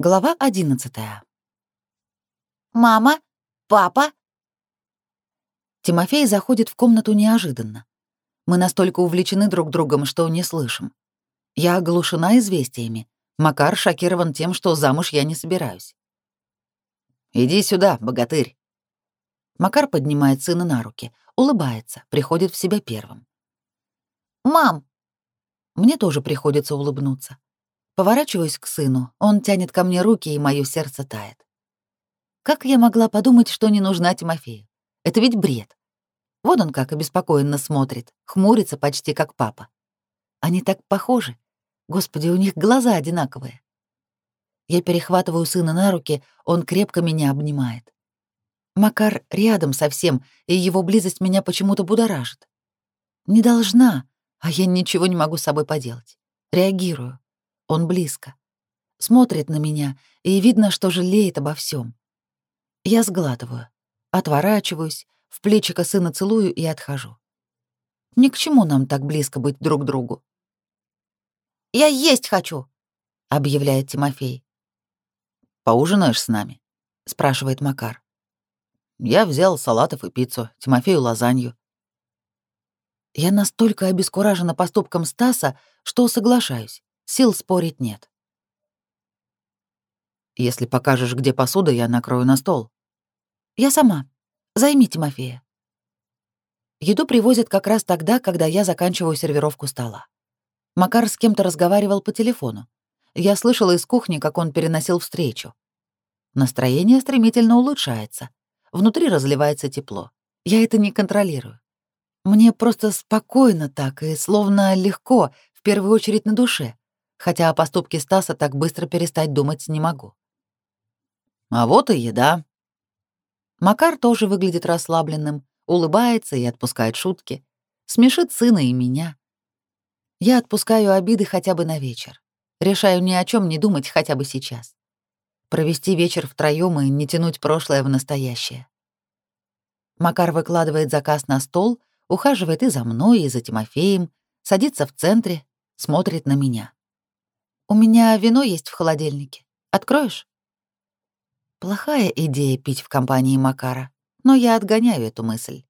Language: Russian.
Глава 11. «Мама? Папа?» Тимофей заходит в комнату неожиданно. Мы настолько увлечены друг другом, что не слышим. Я оглушена известиями. Макар шокирован тем, что замуж я не собираюсь. «Иди сюда, богатырь». Макар поднимает сына на руки, улыбается, приходит в себя первым. «Мам!» Мне тоже приходится улыбнуться. Поворачиваюсь к сыну, он тянет ко мне руки, и мое сердце тает. Как я могла подумать, что не нужна Тимофею? Это ведь бред. Вот он как обеспокоенно смотрит, хмурится почти как папа. Они так похожи. Господи, у них глаза одинаковые. Я перехватываю сына на руки, он крепко меня обнимает. Макар рядом совсем, и его близость меня почему-то будоражит. Не должна, а я ничего не могу с собой поделать. Реагирую. Он близко. Смотрит на меня, и видно, что жалеет обо всем. Я сглатываю, отворачиваюсь, в плечико сына целую и отхожу. Ни к чему нам так близко быть друг другу. «Я есть хочу», — объявляет Тимофей. «Поужинаешь с нами?» — спрашивает Макар. «Я взял салатов и пиццу, Тимофею лазанью». Я настолько обескуражена поступком Стаса, что соглашаюсь. Сил спорить нет. Если покажешь, где посуда, я накрою на стол. Я сама. Займи Тимофея. Еду привозят как раз тогда, когда я заканчиваю сервировку стола. Макар с кем-то разговаривал по телефону. Я слышала из кухни, как он переносил встречу. Настроение стремительно улучшается. Внутри разливается тепло. Я это не контролирую. Мне просто спокойно так и словно легко, в первую очередь на душе хотя о поступке Стаса так быстро перестать думать не могу. А вот и еда. Макар тоже выглядит расслабленным, улыбается и отпускает шутки, смешит сына и меня. Я отпускаю обиды хотя бы на вечер. Решаю ни о чем не думать хотя бы сейчас. Провести вечер втроём и не тянуть прошлое в настоящее. Макар выкладывает заказ на стол, ухаживает и за мной, и за Тимофеем, садится в центре, смотрит на меня. «У меня вино есть в холодильнике. Откроешь?» Плохая идея пить в компании Макара, но я отгоняю эту мысль.